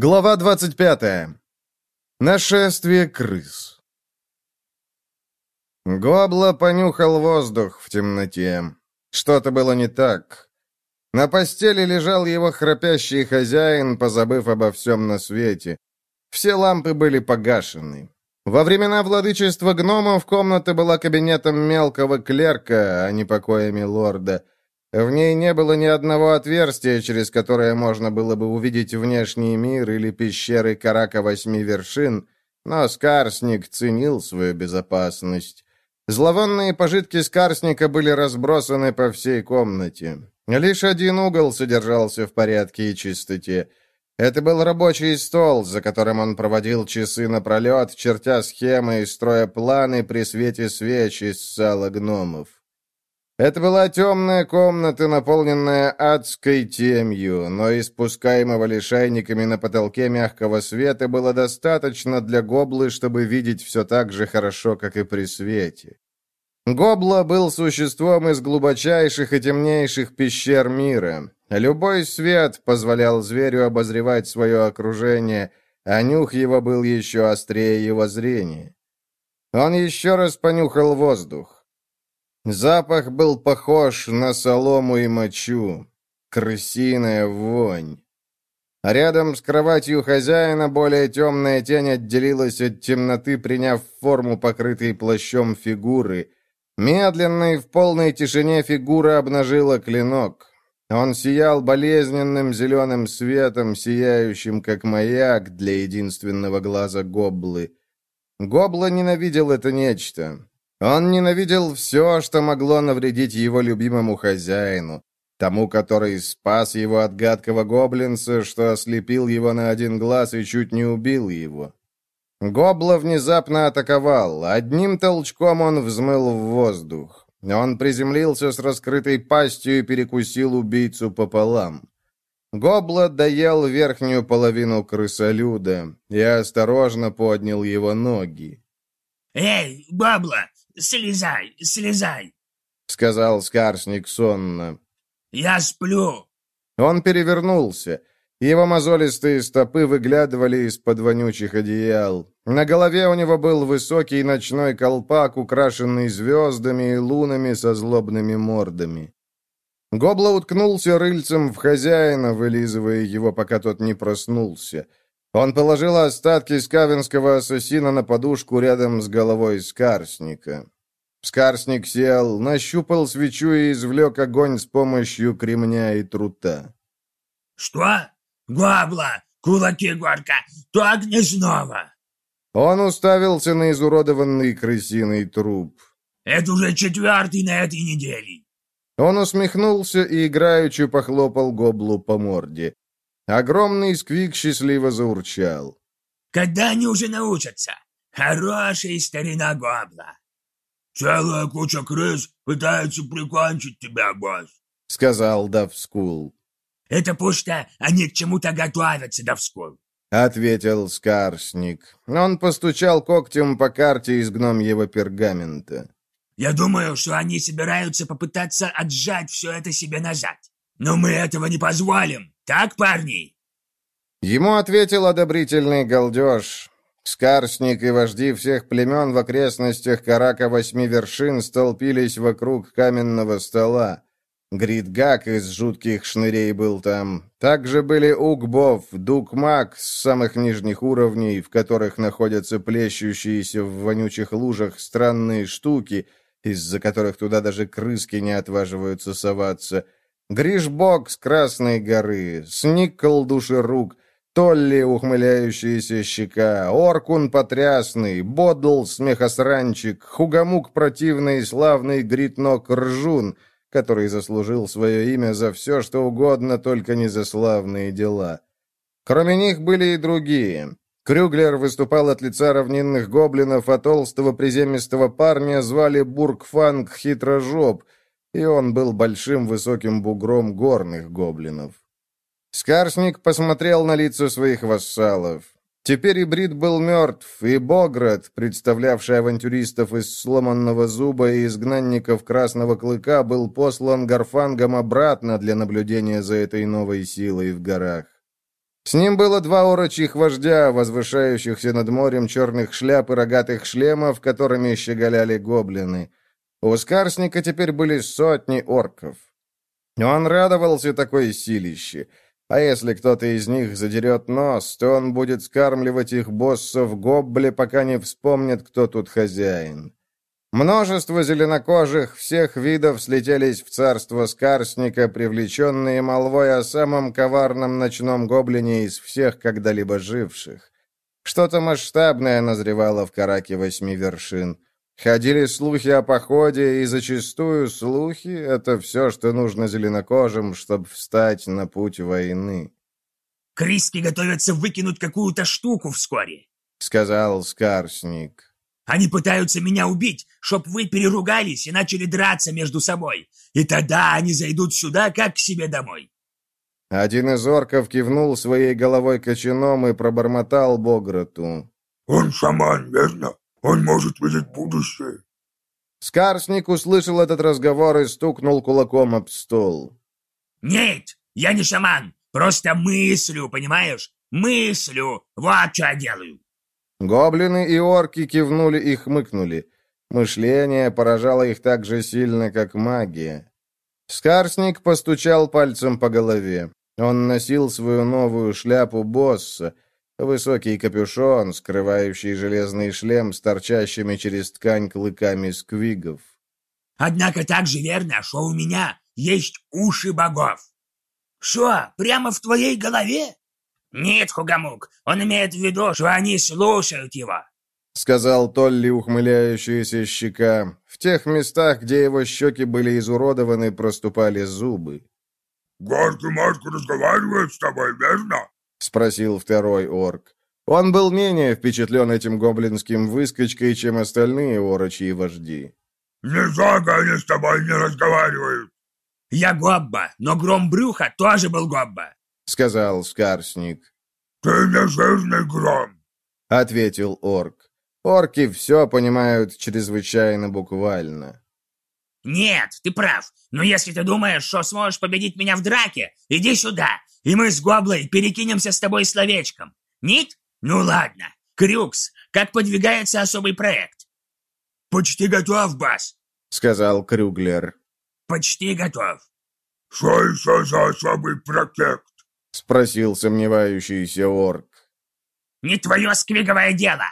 Глава 25. Нашествие крыс. Гобла понюхал воздух в темноте. Что-то было не так. На постели лежал его храпящий хозяин, позабыв обо всем на свете. Все лампы были погашены. Во времена владычества гномов комната была кабинетом мелкого клерка, а не покоями лорда — в ней не было ни одного отверстия, через которое можно было бы увидеть внешний мир или пещеры Карака Восьми Вершин, но Скарсник ценил свою безопасность. Зловонные пожитки Скарсника были разбросаны по всей комнате. Лишь один угол содержался в порядке и чистоте. Это был рабочий стол, за которым он проводил часы напролет, чертя схемы и строя планы при свете свеч из сала гномов. Это была темная комната, наполненная адской темью, но испускаемого лишайниками на потолке мягкого света было достаточно для Гоблы, чтобы видеть все так же хорошо, как и при свете. Гобла был существом из глубочайших и темнейших пещер мира. Любой свет позволял зверю обозревать свое окружение, а нюх его был еще острее его зрения. Он еще раз понюхал воздух. Запах был похож на солому и мочу. Крысиная вонь. рядом с кроватью хозяина более темная тень отделилась от темноты, приняв форму покрытой плащом фигуры. Медленно и в полной тишине фигура обнажила клинок. Он сиял болезненным зеленым светом, сияющим, как маяк для единственного глаза Гоблы. Гобла ненавидел это нечто. Он ненавидел все, что могло навредить его любимому хозяину, тому, который спас его от гадкого гоблинца, что ослепил его на один глаз и чуть не убил его. Гобла внезапно атаковал. Одним толчком он взмыл в воздух. Он приземлился с раскрытой пастью и перекусил убийцу пополам. Гобла доел верхнюю половину крысолюда и осторожно поднял его ноги. «Эй, Бабла, слезай, слезай!» — сказал Скарсник сонно. «Я сплю!» Он перевернулся. Его мозолистые стопы выглядывали из-под вонючих одеял. На голове у него был высокий ночной колпак, украшенный звездами и лунами со злобными мордами. Гобла уткнулся рыльцем в хозяина, вылизывая его, пока тот не проснулся. Он положил остатки скавинского ассасина на подушку рядом с головой Скарсника. Скарсник сел, нащупал свечу и извлек огонь с помощью кремня и трута. «Что? Гобла! Кулаки горка! Так не снова!» Он уставился на изуродованный крысиный труп. «Это уже четвертый на этой неделе!» Он усмехнулся и играючи похлопал гоблу по морде. Огромный сквик счастливо заурчал. «Когда они уже научатся? Хороший старина Гобла!» «Целая куча крыс пытается прикончить тебя, босс», — сказал Давскул. «Это пусто, они к чему-то готовятся, Давскул», — ответил Скарсник. Он постучал когтем по карте из гномьего пергамента. «Я думаю, что они собираются попытаться отжать все это себе назад. Но мы этого не позволим. Так, парни?» Ему ответил одобрительный галдеж. Скарсник и вожди всех племен в окрестностях Карака Восьми Вершин столпились вокруг каменного стола. Гридгак из жутких шнырей был там. Также были Угбов, Дукмак с самых нижних уровней, в которых находятся плещущиеся в вонючих лужах странные штуки, из-за которых туда даже крыски не отваживаются соваться — Гришбок с Красной горы, Сникл душерук, Толли ухмыляющаяся щека, Оркун потрясный, Бодл смехосранчик, Хугамук противный славный Гритнок ржун, который заслужил свое имя за все, что угодно, только не за славные дела. Кроме них были и другие. Крюглер выступал от лица равнинных гоблинов, а толстого приземистого парня звали Бургфанг Хитрожоп — и он был большим высоким бугром горных гоблинов. Скарсник посмотрел на лица своих вассалов. Теперь и Брит был мертв, и Боград, представлявший авантюристов из сломанного зуба и изгнанников Красного Клыка, был послан Гарфангом обратно для наблюдения за этой новой силой в горах. С ним было два орочьих вождя, возвышающихся над морем черных шляп и рогатых шлемов, которыми щеголяли гоблины. У Скарсника теперь были сотни орков. Он радовался такой силище. А если кто-то из них задерет нос, то он будет скармливать их боссов гоббле, пока не вспомнит, кто тут хозяин. Множество зеленокожих всех видов слетелись в царство Скарсника, привлеченные молвой о самом коварном ночном гоблине из всех когда-либо живших. Что-то масштабное назревало в Караке Восьми Вершин. Ходили слухи о походе, и зачастую слухи — это все, что нужно зеленокожим, чтобы встать на путь войны. «Криски готовятся выкинуть какую-то штуку вскоре», — сказал Скарсник. «Они пытаются меня убить, чтоб вы переругались и начали драться между собой, и тогда они зайдут сюда, как к себе домой». Один из орков кивнул своей головой кочаном и пробормотал Бограту. «Он шаман, верно?» Он может видеть будущее». Скарсник услышал этот разговор и стукнул кулаком об стол. «Нет, я не шаман, просто мыслю, понимаешь? Мыслю, вот что я делаю». Гоблины и орки кивнули и хмыкнули. Мышление поражало их так же сильно, как магия. Скарсник постучал пальцем по голове. Он носил свою новую шляпу босса — Высокий капюшон, скрывающий железный шлем с торчащими через ткань клыками сквигов. «Однако так же верно, что у меня есть уши богов». «Что, прямо в твоей голове?» «Нет, Хугамук, он имеет в виду, что они слушают его», — сказал Толли, ухмыляющаяся щека. В тех местах, где его щеки были изуродованы, проступали зубы. «Горки Марк разговаривает с тобой, верно?» — спросил второй орк. Он был менее впечатлен этим гоблинским выскочкой, чем остальные орочьи вожди. «Нифига они с тобой не разговаривают!» «Я Гобба, но Гром Брюха тоже был Гобба!» — сказал Скарсник. «Ты не жирный Гром!» — ответил орк. Орки все понимают чрезвычайно буквально. «Нет, ты прав. Но если ты думаешь, что сможешь победить меня в драке, иди сюда, и мы с Гоблой перекинемся с тобой словечком. Нет? Ну ладно. Крюкс, как подвигается особый проект?» «Почти готов, Бас», — сказал Крюглер. «Почти готов». «Что еще за особый проект?» — спросил сомневающийся орк. «Не твое сквиговое дело.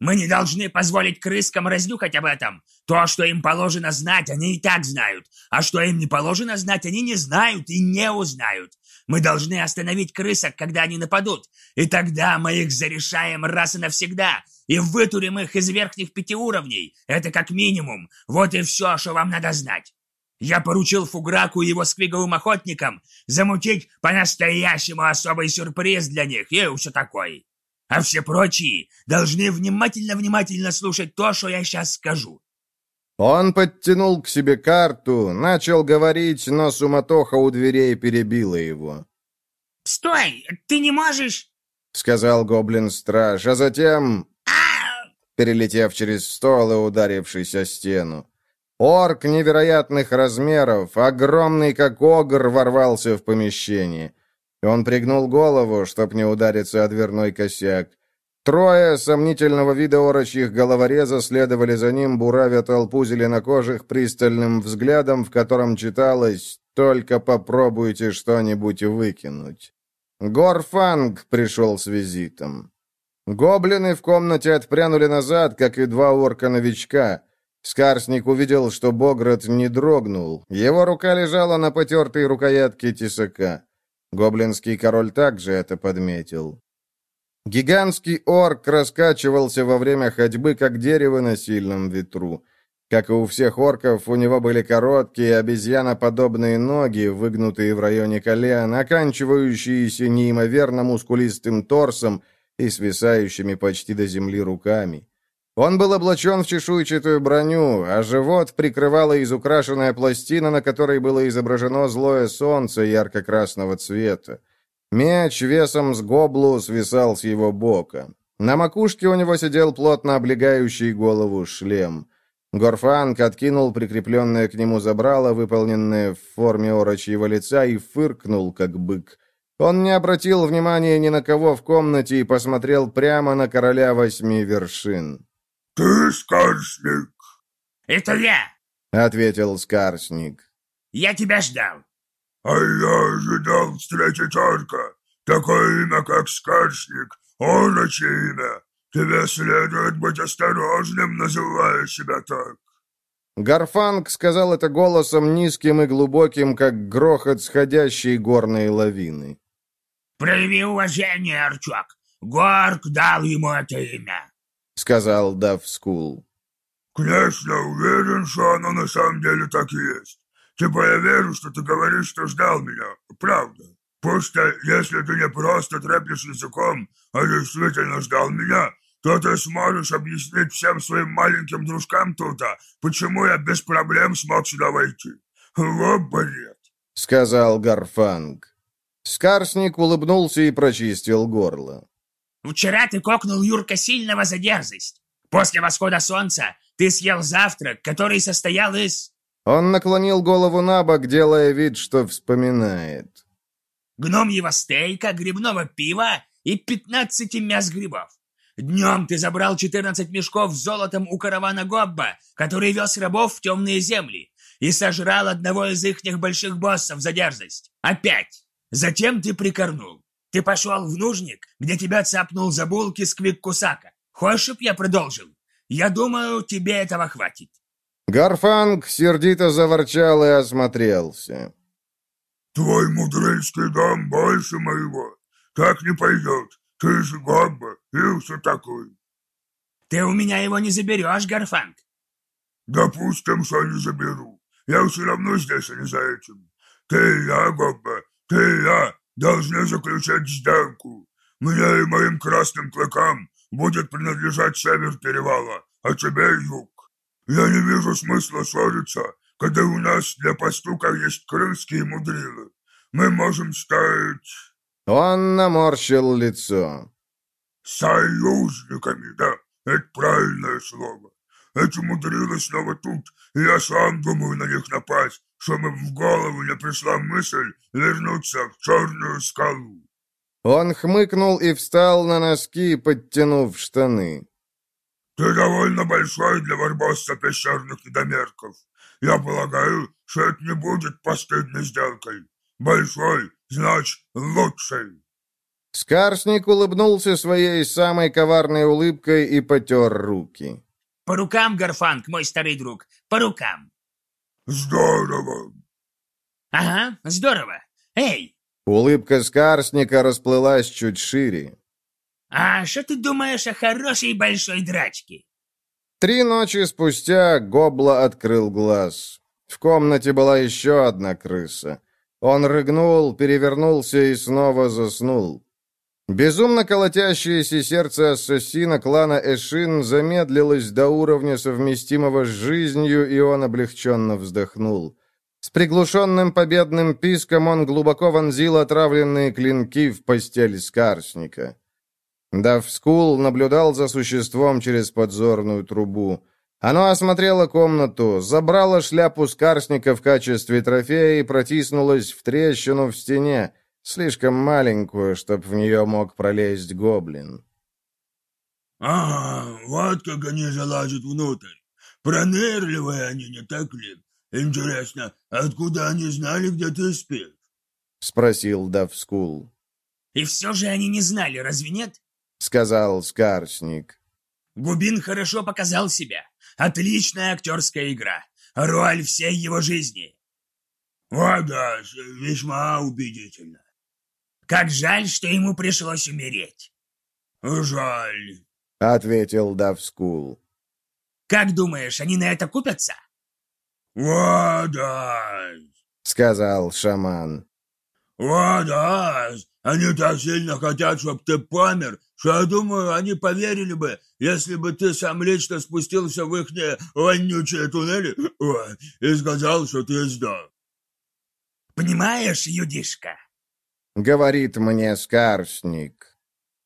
Мы не должны позволить крыскам разнюхать об этом. То, что им положено знать, они и так знают. А что им не положено знать, они не знают и не узнают. Мы должны остановить крысок, когда они нападут. И тогда мы их зарешаем раз и навсегда. И вытурим их из верхних пяти уровней. Это как минимум. Вот и все, что вам надо знать. Я поручил Фуграку и его сквиговым охотникам замутить по-настоящему особый сюрприз для них и все такое а все прочие должны внимательно-внимательно слушать то, что я сейчас скажу». Он подтянул к себе карту, начал говорить, но суматоха у дверей перебила его. «Стой! Ты не можешь!» — сказал гоблин-страж, а затем... перелетев через стол и ударившись о стену. Орк невероятных размеров, огромный как огр, ворвался в помещение. Он пригнул голову, чтоб не удариться о дверной косяк. Трое сомнительного вида орочьих головореза следовали за ним, буравя толпу зеленокожих пристальным взглядом, в котором читалось «Только попробуйте что-нибудь выкинуть». Горфанг пришел с визитом. Гоблины в комнате отпрянули назад, как и два орка-новичка. Скарсник увидел, что Боград не дрогнул. Его рука лежала на потертой рукоятке тесака. Гоблинский король также это подметил. Гигантский орк раскачивался во время ходьбы, как дерево на сильном ветру. Как и у всех орков, у него были короткие обезьяноподобные ноги, выгнутые в районе колен, оканчивающиеся неимоверно мускулистым торсом и свисающими почти до земли руками. Он был облачен в чешуйчатую броню, а живот прикрывала изукрашенная пластина, на которой было изображено злое солнце ярко-красного цвета. Меч весом с гоблу свисал с его бока. На макушке у него сидел плотно облегающий голову шлем. Горфанг откинул прикрепленное к нему забрало, выполненное в форме орочьего лица, и фыркнул, как бык. Он не обратил внимания ни на кого в комнате и посмотрел прямо на короля восьми вершин. «Ты Скарсник?» «Это я!» — ответил Скарсник. «Я тебя ждал!» «А я ожидал встретить орка. Такое имя, как Скарсник, орочье имя. Тебе следует быть осторожным, называя себя так». Гарфанг сказал это голосом низким и глубоким, как грохот сходящей горной лавины. «Прояви уважение, Арчок. Горк дал ему это имя», — сказал Давскул. «Конечно, уверен, что оно на самом деле так и есть. Типа я верю, что ты говоришь, что ждал меня. Правда. Просто если ты не просто треплешь языком, а действительно ждал меня, то ты сможешь объяснить всем своим маленьким дружкам тут, почему я без проблем смог сюда войти. Вот бред!» — сказал Гарфанг. Скарсник улыбнулся и прочистил горло. «Вчера ты кокнул Юрка сильного за дерзость. После восхода солнца ты съел завтрак, который состоял из...» Он наклонил голову на бок, делая вид, что вспоминает. «Гномьего стейка, грибного пива и пятнадцати мяс грибов. Днем ты забрал четырнадцать мешков с золотом у каравана Гобба, который вез рабов в темные земли, и сожрал одного из ихних больших боссов за дерзость. Опять. Затем ты прикорнул. Ты пошел в нужник, где тебя цапнул за булки Сквик Кусака. Хочешь, чтоб я продолжил? Я думаю, тебе этого хватит. Гарфанг сердито заворчал и осмотрелся. «Твой мудрейский дом больше моего. Так не пойдет. Ты же Гобба и все такое». «Ты у меня его не заберешь, Гарфанг». «Допустим, что не заберу. Я все равно здесь, а не за этим. Ты и я, Гобба, ты и я должны заключать сделку. Мне и моим красным клыкам будет принадлежать север перевала, а тебе юг. Я не вижу смысла ссориться, когда у нас для пастука есть крыльски и мудрилы. Мы можем стать...» Он наморщил лицо. «Союзниками, да, это правильное слово. Эти мудрилы снова тут, и я сам думаю на них напасть, чтобы в голову не пришла мысль вернуться в черную скалу. Он хмыкнул и встал на носки, подтянув штаны. «Ты довольно большой для барбосса пещерных недомерков. Я полагаю, что это не будет постыдной сделкой. Большой, значит, лучший». Скарсник улыбнулся своей самой коварной улыбкой и потер руки. По рукам, Гарфанг, мой старый друг, по рукам. Здорово. Ага, здорово. Эй! Улыбка Скарсника расплылась чуть шире. А что ты думаешь о хорошей большой драчке? Три ночи спустя Гобла открыл глаз. В комнате была еще одна крыса. Он рыгнул, перевернулся и снова заснул. Безумно колотящееся сердце ассасина клана Эшин замедлилось до уровня совместимого с жизнью, и он облегченно вздохнул. С приглушенным победным писком он глубоко вонзил отравленные клинки в постель Скарсника. Давскул наблюдал за существом через подзорную трубу. Оно осмотрело комнату, забрало шляпу Скарсника в качестве трофея и протиснулось в трещину в стене, Слишком маленькую, чтоб в нее мог пролезть гоблин. «А, вот как они залазят внутрь. Пронырливые они, не так ли? Интересно, откуда они знали, где ты спишь?» — спросил Давскул. «И все же они не знали, разве нет?» — сказал Скарсник. «Губин хорошо показал себя. Отличная актерская игра. Роль всей его жизни». «О да, весьма убедительно. Как жаль, что ему пришлось умереть. Жаль, ответил Давскул. Как думаешь, они на это купятся? О, да, сказал шаман. О, да, они так сильно хотят, чтобы ты помер, что, я думаю, они поверили бы, если бы ты сам лично спустился в их вонючие туннели и сказал, что ты сдох. Понимаешь, Юдишка, — говорит мне Скарсник.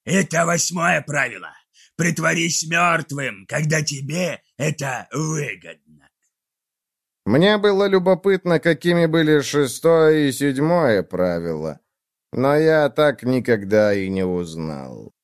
«Это восьмое правило. Притворись мертвым, когда тебе это выгодно». Мне было любопытно, какими были шестое и седьмое правила. Но я так никогда и не узнал.